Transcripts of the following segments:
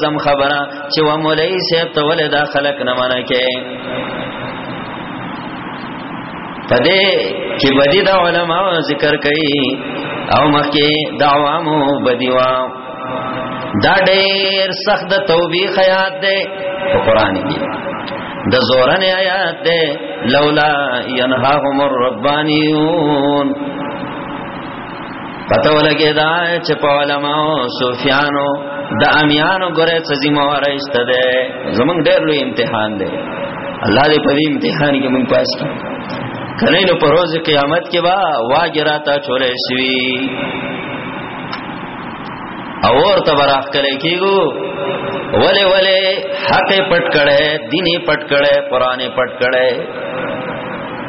زم خبره چې و مولای صاحب ته ولې دا خلق نه منع کې پدې کې بدی دا علما ذکر کوي او مخکې دعوامو بدیوا دا ډېر سخت د توبېخ آیات دی په قران کې د زورن آیات دی لولا ينهاهم الربانيون پته ولګی دا چې په علماو صوفیانو د امیانو ګره څه ذمہ واره ایست ده زمونږ ډېر لوی امتحان دی الله دې په دې امتحان کې مونږ پاس کړي کله نو پر ورځ قیامت کې با واجراتا چولې شوی او ورته براخ کله کېګو وله وله حق پټ کړه دیني پټ کړه قران پټ کړه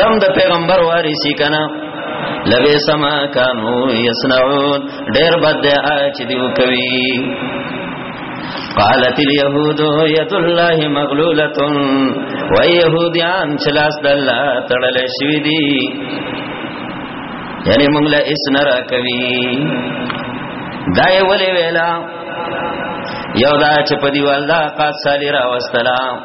تم د پیغمبر وارثی کنا لبی سما کانو یسنعون ډیر بد دی چې دیو کوي قالت اليهود يد الله مغلوله و يهوديان چلاس د الله تړل شوی دي یعنی موږ له اس نه را کوي دای ولې ویلا یو دا چې په دیوال دا قات سالی را وستلا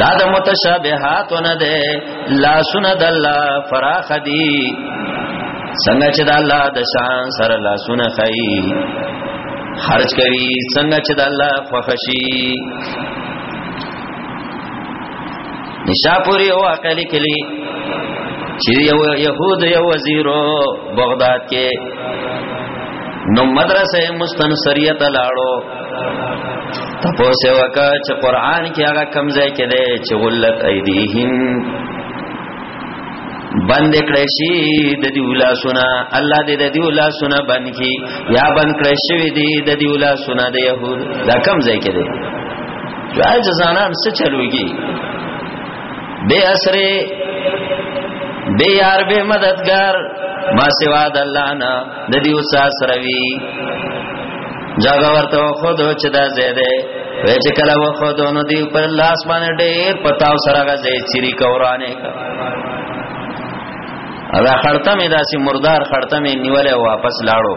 دا د متشابهات نه ده لا سن د الله فراخ دي څنګه چې د الله د شان سره لا سن خي خرج کوي څنګه چې د الله خوښي نشاپوري او اقلی کلی چې یو يهود یو وزیرو بغداد کې نو مدرسه مستنصریه ته لاړو تپوسه وکا چې قران کې هغه کم ځای کې دی چې غلت ایدیهم بند کړی شي د دې ولاسونه الله دې د دې ولاسونه بند کی یا بند کړی شي دې د دې ولاسونه د يهود دا کم ځای کې دی راځ ځانان څه چلوږي بے اسرے بے یار بے مددگار ما سوا د الله نه د دې وسا سره وی جګه ورته خو دو چې دا زیاده وې چې کله و خو دونو دی پر لاس باندې ډېر پتاو سره غځې چيري کورانه کا دا خړته مې داسې مردار خړته مې نیولې واپس لاړو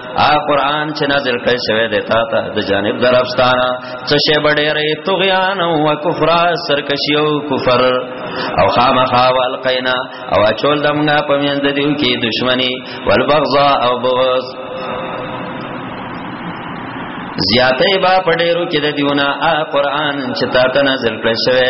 ا قران چې نازل کړي شوی دی تا ته د جانب درفستانه څه شی بډېرې طغیان او کفر سرکشی او کفر او خامخا والقینا او چول دمغه پمیند دیو کې دشمنی والبغضا او بغض زیاته با پډېرو کې د دیونه ا قران چې تا ته نازل کړي شوی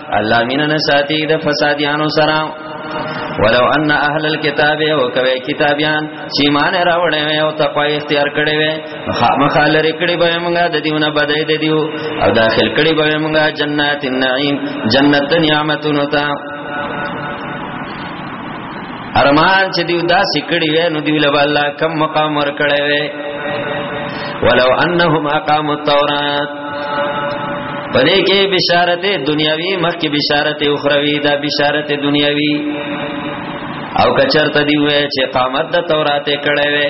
الله مين نه ساتي د فساديانو سره ولو ان اهل الكتاب او کوي کتابيان چې مان راوړې وي او تقوا اختیار کړې وي مخالر کړي به موږ د دیونه بدای د دیو او داخل کړي به موږ جنات النعیم جنت نعمتونو ته ارمان چې دیو داسې کړی وې نو دیو لبا الله کم مقام ور کړی وې ولو انهم اقاموا التوراۃ پدې کې بشارت دنیاوی مخکې بشارت اخروی دا بشارت دنیاوی او کچر ته دی وې چې قامت د تورات کړه وې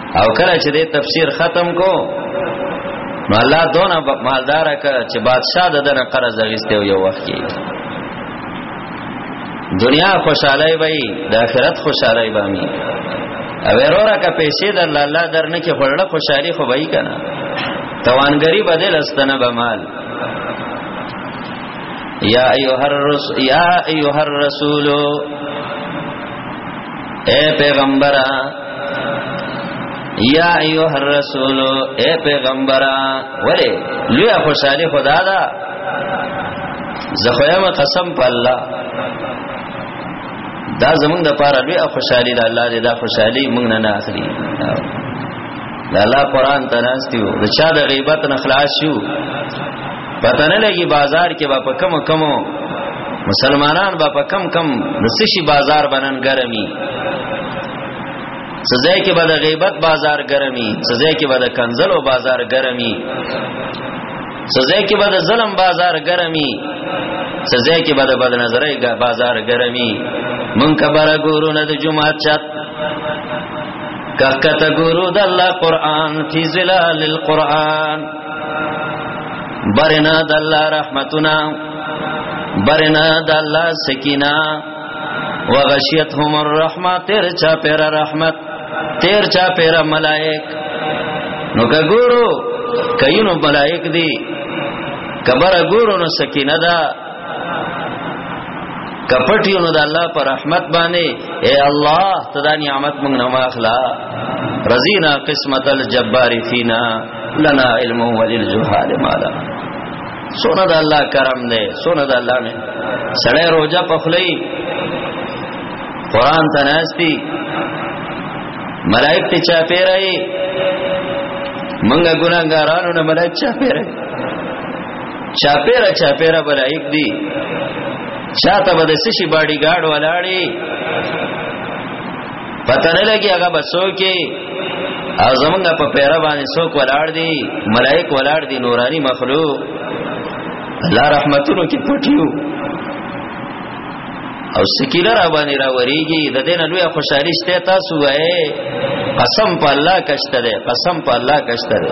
او کله چې دې تفسیر ختم کو نو الله دونه مالدار کړ چې بادشاہ د دنه قرض غیسته یو وخت کې دنیا خوشاله وي د آخرت خوشاله وي بامي او ورورا کا پیسې د الله الله درنه کې خړړه خوشحالي خو وای کنه توانګری بدل استنه به مال یا ایها الرسول یا ایها الرسول اے پیغمبره یا ایوه الرسول اے پیغمبرا ولی لوی خوشالی خدا دا زخویم قسم په الله دا زمونږ د پاره لوی خوشالی دا الله دې دا خوشالی مونږ نه نه اخلي دا الله قران ته ناستیو د چا د غیبت نه خلاص شو پته نه لګي بازار کې با په کم کم مسلمانان با په کم کم د سشي بازار بنن ګرمي سزا کې به د غیبت بازار ګرمي سزا کې به د کنزلو بازار ګرمي سزا کې به د ظلم بازار ګرمي سزا کې به د بد نظرۍ بازار ګرمي مونږ کبره ګورو نه د جمعه چت ککته ګورو د الله قران فی ظلال القران برنا د الله رحمتنا برنا د الله سکینا وغشیتهم الرحمه تیر چا پیر رحمت تیر چا پیر ملائک نو کګورو کینو ملائک دی کبر ګورو نو سکینه دا کپټیو نو د الله پر رحمت باندې اے الله تدا نعمت موږ نه واخلا رزینا قسمت الجبار فینا لنا علم وللجهال مالا سونه د الله کرم دی سونه د الله نه سړی روزه پخلی قران ته ناشتي ملائک ته چا پیرای منګه ګناګارانو نه ملائک چا پیرای چا پیرا چا پیرا ملائک دی چاته به د سشي باډي ګارډ ولاړی پته نه لګي هغه بسو کې او زمونږ په پیره باندې څوک ولاړ دي ملائک ولاړ دي نورانی مخلوق الله رحمتونو کې پټیو او سکیلر باندې را وریږي د دې نه لوی خوشحالي شته تاسو وای قسم په الله کشته ده قسم په الله کشته ده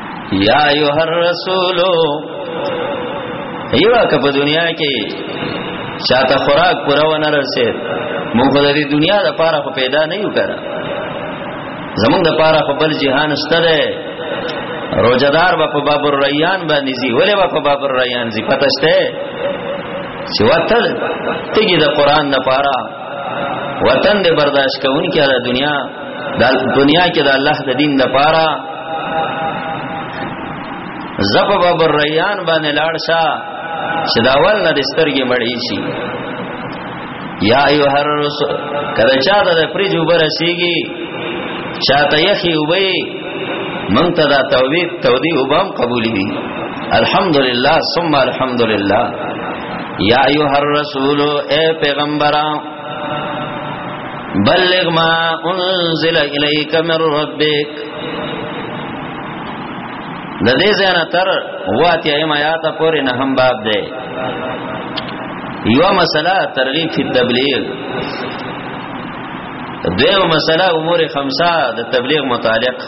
یا ایه الرسول ایوا که په دنیا کې چاته خوراک پوره ونه رسید موږ د دې دنیا د پاره خو پیدا نه یو کړه زمونږ د پاره خو بل جهان شته ده روزدار با په باب الریان باندې زی ولې با په باب الریان زی پته شته چې وتل تیګه د قران د پاره وطن دې برداشت کوونکی د دنیا د دنیا کې د الله د دین لپاره زپ باب الریان باندې لاړ شه چې دا ول نه د سترګې مړې شي یا ایه هر رسول کله چا د پرج وبرسیږي چاته یخي وبې مونږ ته دا توبې تودي وبام قبول دي الحمدلله ثم الحمدلله یا ایه هر رسول اے پیغمبران بلغ ما انزل الیک من ربک د دې ځنه تر واتی ایم آیات پورې نه هم باب دی یو مسله ترغیب فی تبلیغ دیو مسله امور خمسه د تبلیغ متعلق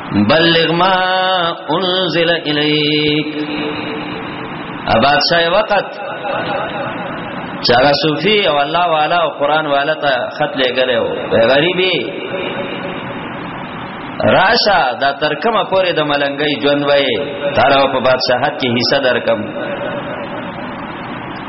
بلغ ما انزل الیک اباد شای وقت چاگا صوفی او اللہ والا او قرآن والا تا خط لے گلے ہو اے غریبی راشا دا ترکم پوری دا ملنگئی جون بئی تارا و پا بادشاہت کی حصہ درکم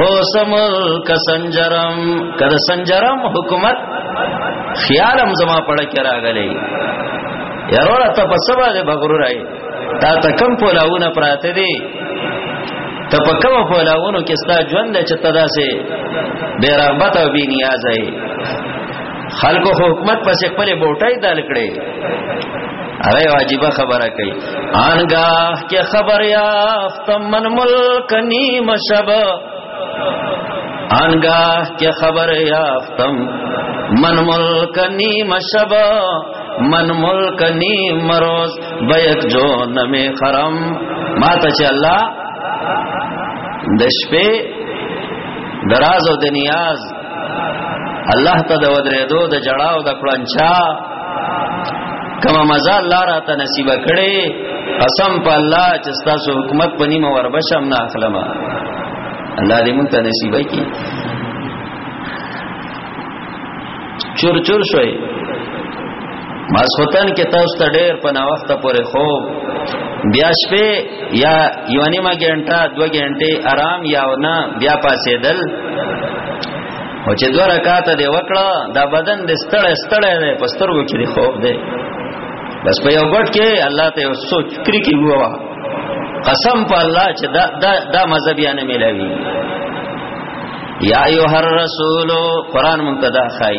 هو سم کسنجرم کده سنجرم حکومت خیالم زما پړه کې راغلی یاره ته په سبا دې بغرور راي تا ته کم پولاونه پراته دي ته په کوم په لاونو کې ستا ژوند چې تدا سه بے رغبت او بے نیاز اې خلکو حکومت پس خپل بوټای دال کړي هغه واجبہ خبره کوي انګاه کې خبر یافت من ملک نیم شب انګاه کې خبر یافتم من ملک نیم شب من ملک نیم روز بیک جو نمی خرم ما ته چې الله د شپې دراز او د نیاز الله ته د ودرېدو د جړا او د کړنچا کما مزه الله را ته نصیب کړي قسم په الله چې تاسو حکومت پنی مو وربشم نه اخلم الله دې مونږ ته نصیب کړي چور چور شوي ماسوتن کې تاسو ته ډېر په نا وخت پورې خو بیا شپه یا یو نیمه ګنټه دو ګنټه آرام یا نه بیا پاسې دل او چې دوه رکعات دی وکړه دا بدن د ستړې ستړې دی په سترګو کې خوب دی بس په یو ګټ کې الله ته یو سوچ کری کی ووا قسم په الله چې دا دا, دا مذهب یې نه ملوي یا ایها الرسول قران منتدا خای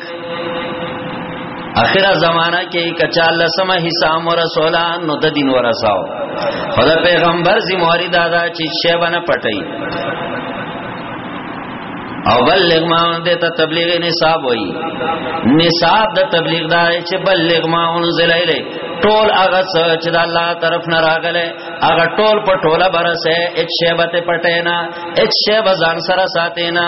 اخره زمانہ کې کچا الله سم حساب رسولا نو د دین ورساو خدا پیغمبر زمواري دادا چې شی باندې پټي او بلغ ما انده ته تبلیغ نصاب وای نصاب د تبلیغ دا چې بلغ ما انزل الی ټول هغه چې د الله طرف نه راغله هغه ټول په ټوله برسه اچ شی به پټینا اچ شی به ځان سره ساتینا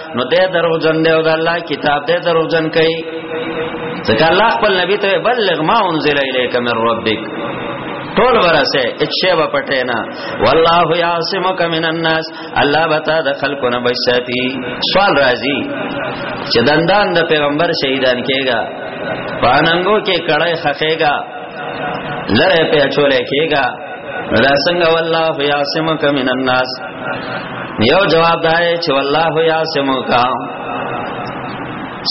نو دې درو جن دی او د الله کتاب دې درو جن کوي ځکه الله خپل نبی ته بلغ ما انزل الیک من ربک ټول ورسه اچھے و پټه نه والله یعصمک من الناس الله بتا د خلکو نه بچاتی سوال راځي چې دندان د پیغمبر شهیدان کېږي پاننګو کې کړه خخېږي لره په چولې کېګا دا څنګه والله یاسمک من الناس یو جواب دای چې والله یاسمک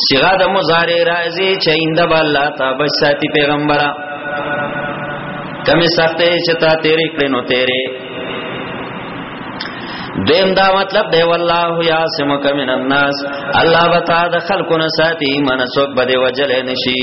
صيغه د مضارع راځي چې اند بالله تا بچ ساتي پیغمبره کمی سخته چې تا تیرې کړې نو تیرې دیم دا مطلب دی والله یاسمک من الناس الله بتا د خلقونه ساتي من سوک بده وجل نشي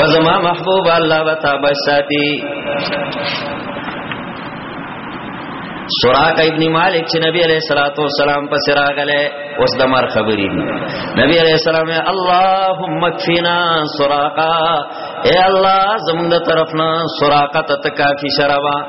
وزما محبوب الله وتعالى ساتي سراق ابن مالک چې نبی علیہ الصلوۃ والسلام په سر راغله اوس د مر خبرې دي نبی علیہ السلام اللهم کفینا سراقا اے الله زموږ طرفنا سراقه ته کافی شرابا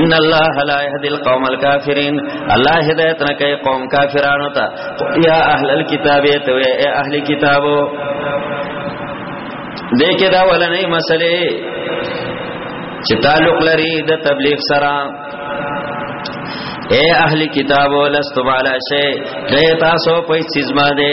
ان الله لا يهدي القوم الكافرين الله هدایت نه کوي قوم کافرانو ته یا اهل الكتاب ته اے اهل کتابو دې کې دا ولنې مسلې چې تعلق لري د تبلیغ سره اے اهل کتابو لستم علی شی دې تاسو په چیز باندې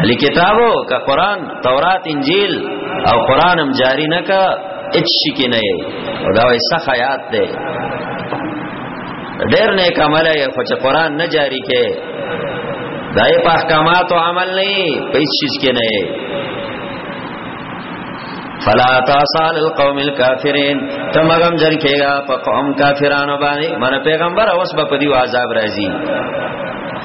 اهل کتابو کا قران تورات انجیل او قران هم جاری نه کا اچ شي کې نه او دا وایي سخه یاد ده ډېر نه کمال یې خو چې قران نه جاری کې دای په احکامات او عمل نه په هیڅ چیز کې نه فلا تاسال القوم الكافرين تمغم جن کېګا په قوم کافرانو باندې من پیغمبر اوس په دیو عذاب راځي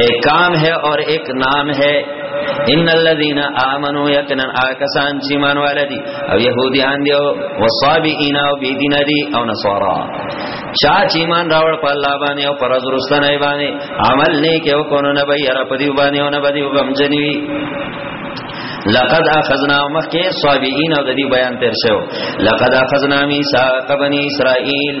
ایک کام ہے اور ایک نام ہے ان الذين امنوا يقينا اكسان چې ایمان والدي او يهوديان دي او وصابئين او بيدين دي او نصارا چا چې ایمان راوړ په الله باندې او پر ورستنه باندې عمل نه کې او کو نه به یاره په دی باندې او نه به دی غم جنوي لقد اخذنا مخکې صابئين او د دې بیان تر شو لقد اخذنا ميثاق بني اسرائيل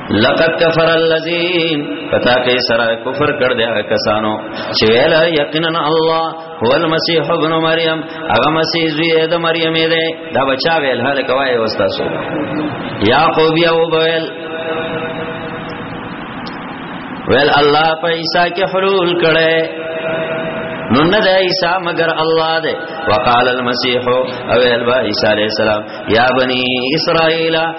لقد كفر الذين پتا کې سره کفر کړ دیا کسانو چې ویل یقینا الله هو المسيح ابن مریم هغه مسیح زوی د مریم دی دا بچا ویل هل کوي واستاسو یعقوب یو ویل ویل الله په عیسی کې حلول کړي نو نه ده عیسی مگر الله ده وقال المسيح او البا عیسی علیہ السلام یا بنی اسرائیل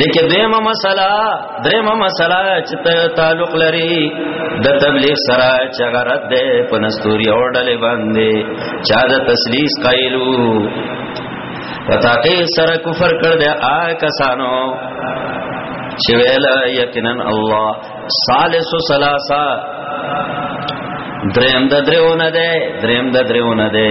دکې دیمه مسله دریمه مسله چې تعلق لري د تبلیغ سره چې غرض ده په نستوري اورډلې باندې چا د تسلیث قایلو پتا کې سره کفر کړ دې آ کسانو چې ویل یقینا الله ثالث ثلاثه دریم د دریو نه ده دریم د دریو نه ده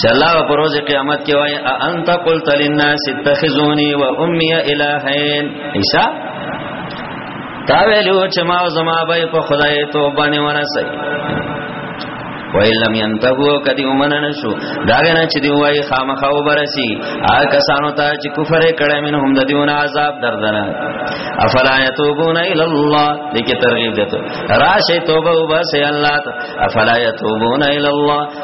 چې الله په روز قیامت کې وایي انت قلت للناس اتخذوني و امي الهين عيسى تا ویلو چې ما او زما به په خدای ته باندې ورسې ویلم ينتهو کدی ومنن شو داغه نه چې دی وای خامخاو برسي آ کسانو ته چې کفر کړه من هم د دیونه عذاب دردنه افلا يتوبون الى الله دغه ترغیب دته راشه توبه وباسه الله ته افلا يتوبون الى الله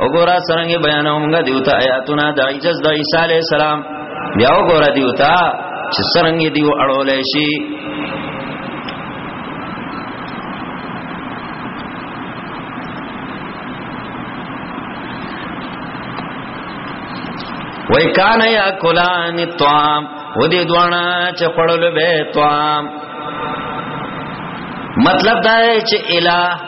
وګوره څنګه بیانو موږ دیوته آیاتونه د عجز د عیسی علی السلام بیا وګوره دیوته چې څنګه دیو اړول شي وای کان یا کلان طعام و دې دوانا چې خړل به طعام مطلب دا چې الہ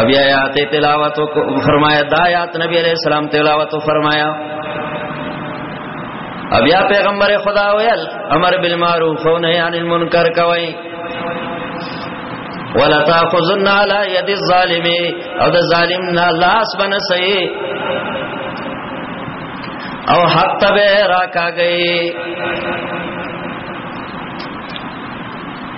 اب یا آیات تلاوت فرمایا دا آیات نبی علیہ السلام تلاوت فرمایا اب یا پیغمبر خدا ویل امر بالمعروف و نهی عن المنکر کوي ولا تاخذن علی ید الظالم او د ظالم نه لاس بنسي او حق تبه راکا گئی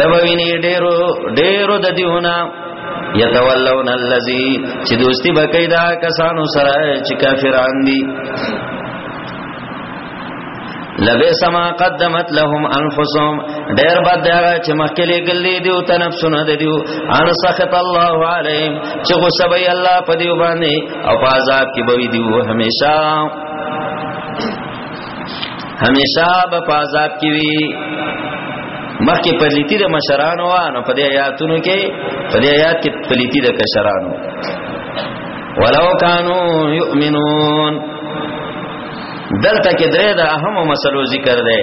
تبوینی ډیرو ډیرو د دیونه یتولون الذی چې دوستی بکای دا کسانو سره چې کافران دي لبه سما قدمت لهم انفسهم ډیر بد دی هغه چې مخکې لګلې دی او تنفسونه دی دیو ان سخط الله علیهم چې غصه به الله په دی باندې او په عذاب کې به دی همیشه همیشه به په عذاب کې وي مخکې پلیتی د مشرانو وانه په دې آیاتونو کې په دې آیات کې پلیتی د کشرانو ولو کانوا یؤمنون دلته کې درې د اهمو مسلو ذکر دی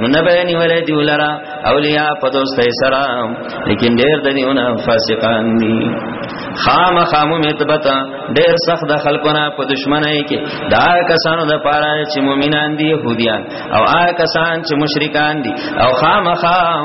نو نه به نیولې دی ولرا اولیاء په دوستۍ سره لیکن ډېر د دیونه فاسقان دي خام خامو متبتا ډېر سخت د خلقونه په دشمنای کې دا کسانو د پاره چې مؤمنان دي يهوديان او آ کسان چې مشرکان دي او خام خام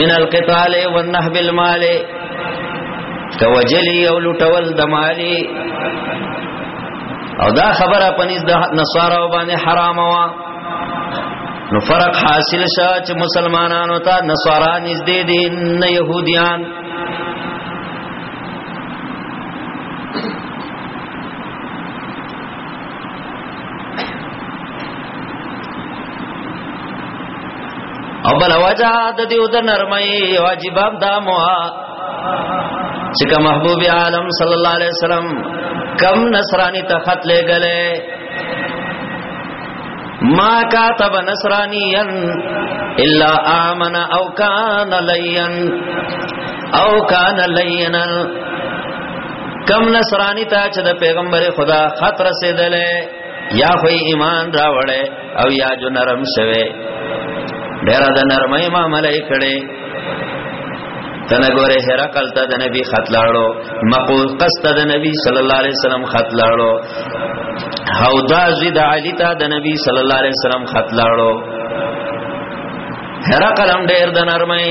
من القتال والنهب المال توجلی او لټول د مالی او دا خبره پنځ د نصارا باندې حرام وا نو فرق حاصل شو چې مسلمانانو ته نصارا نږدې دي نه يهوديان او بل وجه د دیو د نرمۍ واجب دا مو چې کوم محبوب عالم صلی الله علیه وسلم کم نصرانی ته خط لګلې ما کاتب نصرانیا الا امن او کان لین او کان لینا کم نصرانی ته چې د پیغمبر خدا خط رسیدلې یا خو ایمان راوړې او یا جو نرم شوه ډیر د نرمۍ معاملې کړي تنه ګوره هرقل ته د نبی خط لاړو مقول قصد د نبی صلی الله علیه وسلم خط لاړو او دا زید علی ته د نبی صلی الله علیه وسلم خط لاړو هرقل هم ډیر د نرمۍ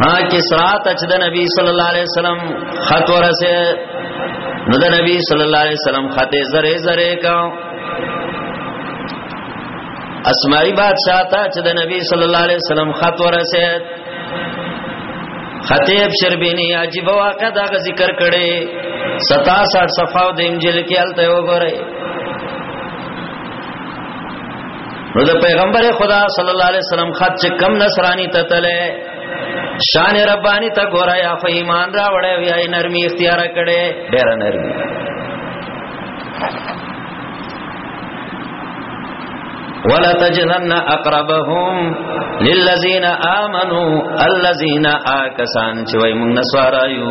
ها کسرا ته چې د نبی صلی الله علیه وسلم خط ورسه نو د نبی صلی الله علیه وسلم خط زره زره کا اسماعی بادشاہ ته چې د نبی صلی الله علیه وسلم خط ورسه خطیب شربینی عجیب واقع دا ذکر کړي 67 صفحه د انجیل کې الته وګورئ نو د پیغمبر خدا صلی الله علیه وسلم خط چې کم نصرانی ته تله شان ربانی ته ګورا یا په ایمان را وړه یا نرمي اختیار کړي ډېر نرمي ولا تجدن اقربهم للذین آمنو الذین آکسان چې وای موږ نسوارایو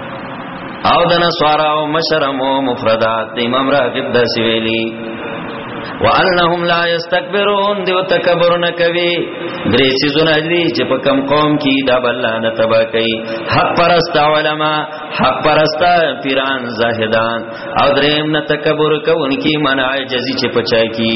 او د نصارا او مشرم او مفردات د امام راغب د سویلی وانهم لا یستكبرون دیو تکبر نه کوي درې سيزونه دي چې په کم قوم کې دا بل نه تبا کوي حق پرست علما حق پرست پیران زاهدان او دریم نه تکبر کوونکي منع جزي چې پچا کی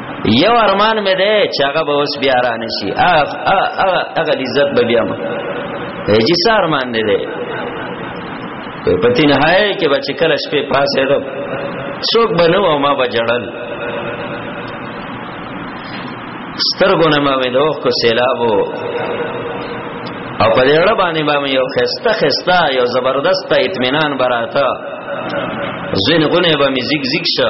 یو ارمان مې ده چې هغه به اوس بیا را نشي هغه عزت به بیا ما هیڅ سار مان نه ده په پتی نه هاي کې بچ کله شپې پاسه ده څوک بنو او ما به جړل سترګو نه ما وې دوه کو سیلابو او په دې اړه باندې باندې یو خسته خسته یو زبردست اطمینان براته زین غونه به می زیګ زیګ شه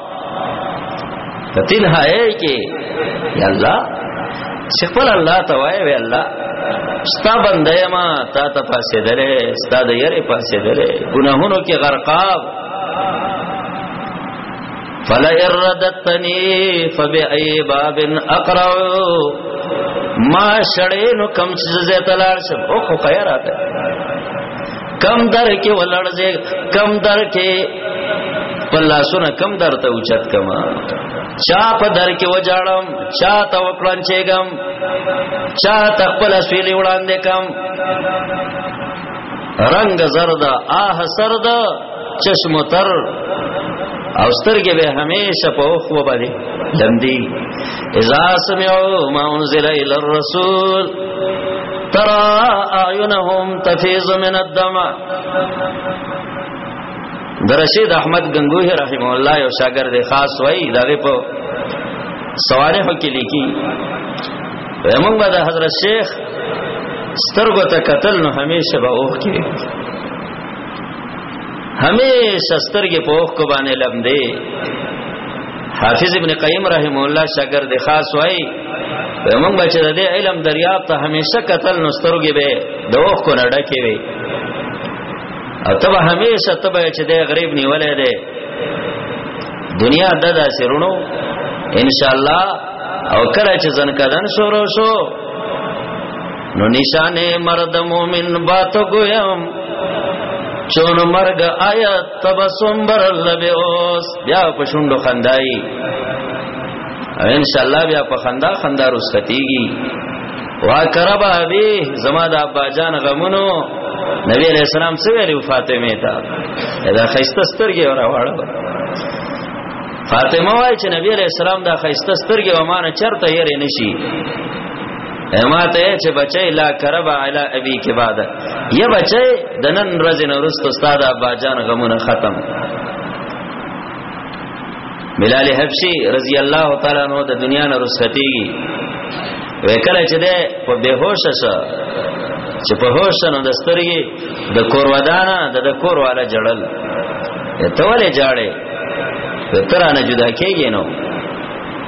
ته تنها یې کې یا الله سپل الله ته وای وی الله ستا بنده ما تا ته پاسې درې ستا د یری پاسې درې ګناهونو کې غرقاب فلا اردتنی فبای باب اقرا ما شړې نو کم څه زه تلار شم او خو خیراته کم در کې ولړځه کم در کې والله سونه کم در ته اوچت کما چا په در کې وجاړم چا ته وکړم چېګم چا ته خپل سویلې وړاندې کم رنگ زرد آه سرد چشم تر او سترګې به همیشه په اوخ وبدي لمدي اذا سمعوا ما انزل الى الرسول ترى اعينهم تفيض من الدمع درشید احمد گنگوہی رحم الله یو شاګرد خاص وای دغه په سوارح کې لیکي موږ به د حضرت شیخ سترګو ته قتل نو همیشه به اوخ کې همیشه سترګې په اوخ کو باندې لمدې حافظ ابن قیم رحم الله شکر د خاص وای موږ بچی د علم دریاب ته همیشه قتل نسترګې به د اوخ کو نه ډکې وي او تبه همیشه تبه چې د غریب نیولې ده دنیا ددا سرونو ان شاء الله او کله چې ځن کدن شروع شو نو نشانه مرد مومن باتو گویم چون مرگ آیت تبسم بر الله به اوس بیا په شونډو خندای او ان شاء الله بیا په خندا خندا رسکتیږي وا کرب ابي زما د ابا جان غمونو نبی علیہ السلام څه ویلو فاطمه ته دا خیسته سترګې ورا واړه فاطمه وای چې نبی علیہ السلام دا خیسته سترګې و مانه چرته یې نشي اماته چې بچي لا کربا علی ابي کې بعد یا بچي د نن ورځ نه ورسته استاد ابا جان غمونه ختم بلال حبشي رضی الله تعالی عنہ د دنیا نه رسختيږي وکړه چې ده په بهوش شو چې په هوش نه د سترګي د کور ودانه د کور والا جړل ته ولې جاړې ترانه جدا کېږي نو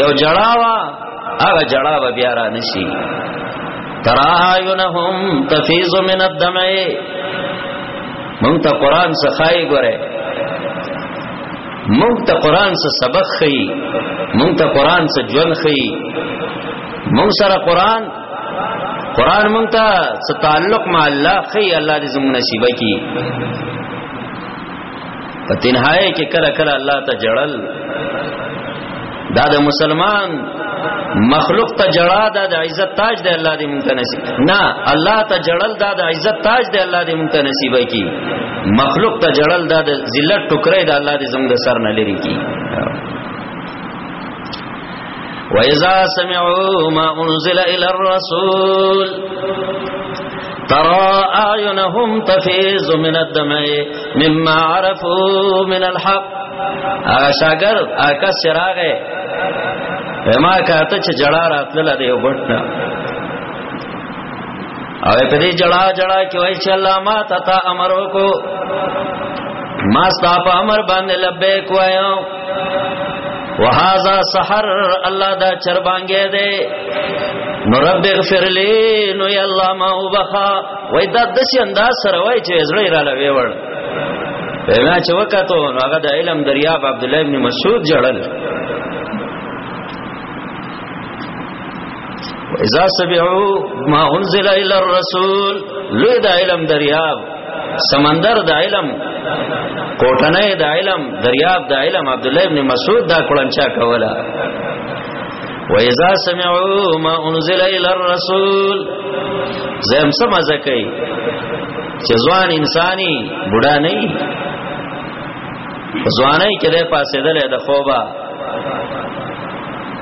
یو جړاوا هغه جړاوا بیا را نشي تراعینهم تفیض من الدم مونږ ته قران څخه غره مونږ ته قران څخه سبق خي مونږ ته قران څخه ژوند خي مونږ سره قران قران مونږ ته تعلق مع الله خي الله دې زموږ نصیب کړي په تنهایی کې کله کله الله ته جړل دا د مسلمان مخلوق ته جړا دا د عزت تاج دی الله دې مونږ ته نصیب نه الله ته جړل دا د عزت تاج دی الله دې مونږ ته نصیب کی مخلوق ته جړل دا د ذلت ټوکرې دی الله دې زموږ سر نه لري کی وَإِذَا سَمِعُوا مَا أُنْزِلَ إِلَى الرَّسُولِ ترى اعينهم تفيض من الدمع مما عرفوا من الحق هغه شاګر هغه سراغ ما کاته چې جړه راتله دی وبټنه او په دې جړه جړه کې وای چې الله ما تتا امر وکړو ما ستا په امر باندې لبیک وایم وهذا سحر الله دا چربانګه دی نو رب اغفر لي نو یا الله ما وبخا وای دا د څه انداز سره وای چې زړه را لوي وړ پیدا چې وکاتو نو هغه د علم دریاب عبد الله ابن مسعود جړل اذا سمعوا ما انزل الى الرسول لوی د علم دریاب سمندر د علم کوټنه د علم دریاب د علم عبد الله ابن مسعود دا کلنچا کولا وَإِذَا سَمِعُوا مَا أُنْزِلَ إِلَى الرَّسُولِ زم سم زکای چې ځوان انساني بوډا نه وي ځواني کې د پاسې دلې د خوبه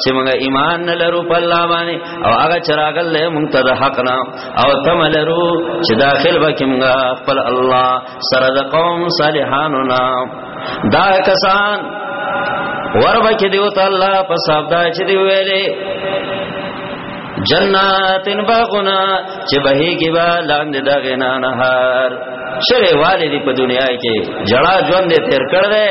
چې موږ ایمان نه لرو په الله باندې او هغه چراغل له موږ ته د حق نه او تم لرو چې داخل وکې موږ خپل الله سره د قوم صالحانو نه دا کسان وربه کې دیو ته الله په صاحب دا چې دی ویلې جناتن باغنا چې بهيږي با لاندې د غنا نهر شری والي دی په دنیا کې جړا ژوند تیر کړ دې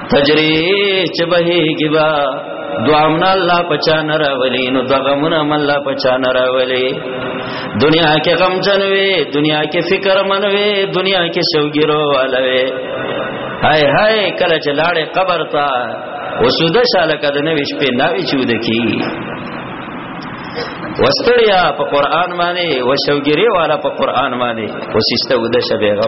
تجری چې بهيږي با دوامنا الله پچا نه راولي نو دغمونه الله پچا نه راولي دنیا کې غم جنوي دنیا کې فکر منوي دنیا کې شوګیرو والوي هاي هاي کله چې لاړې قبر ته وسود شاله کده نه وش په ناوي چود کی وستړیا په قران باندې وشوګيري والا په قران باندې وسسته وده شبيغه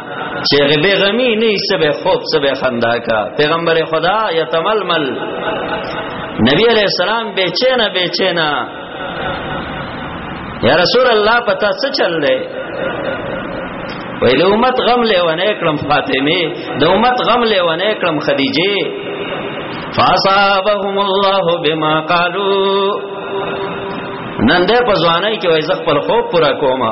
چې غبه غمی نه سبه خوب سبه خندا کا پیغمبر خدا یتململ نبی علیہ السلام بے چینا بے چینا یا رسول الله پتا څه چل دی ویل امت غم لیونه کړم فاطمه د امت غم لیونه کړم خدیجه فاصابهم الله بما قالوا نن دې په ځواني کې وای زخ پر خوب پورا کومه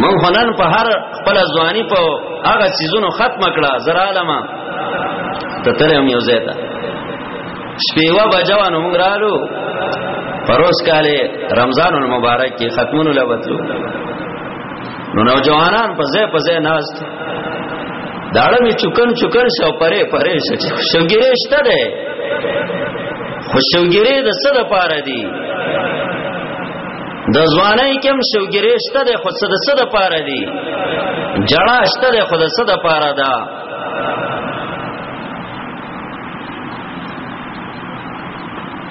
مونږ هنن په هر خپل ځواني په هغه سيزونو ختم کړه زرا علم ته تر هم یو زیتا شپېوا بجوانو مونږ رالو پروس کاله رمضان المبارک کې ختمونو لوتلو نو نوجوانان په ځای په ځای ناز داړه می چکن چکن شو پره پره شو شوګری شته ده خو شوګری د څه لپاره دی د ځواني کم شوګری شته د خود صد صد پاره دی جړا شته د خود صد پاره دا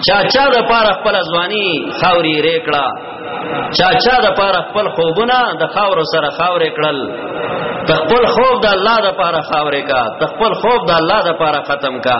چا چا د پاره خپل ځواني خاوري ریکړه چا چا د پاره خپل خوبونه د خاور سره خاور کړل تخپل خوب د الله د پاره خاور کا تخپل خوب د الله د پاره ختم کا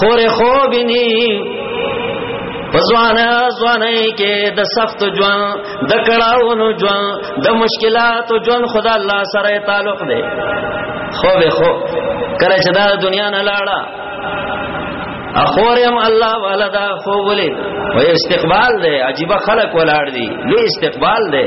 خور خو بنی پزوانه زوانه کې د سخت ژوند د کړهونو ژوند د مشکلاتو ژوند خدا الله سره تعلق دی خو به خو کله چې دا دنیا نه لاړه اخورم الله ولدا خو ولید و استقبال دی عجیب خلق ولاړ دی لوی استقبال دی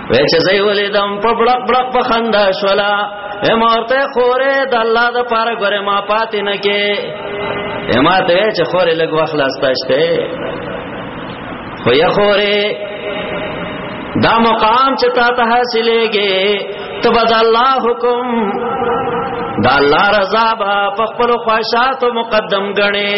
وای چې زه ولیدم په بلق بلق په خندا شولا امارته خوره د الله د پاره ګره ما پاتې نه کې امارته چې خوره لګ وخت لاستاشته خو یا خوره دا مقام چې تا ته حاصلېږي ته بد الله حکم دا الله رضا به په خپل خواهشاتو مقدم غني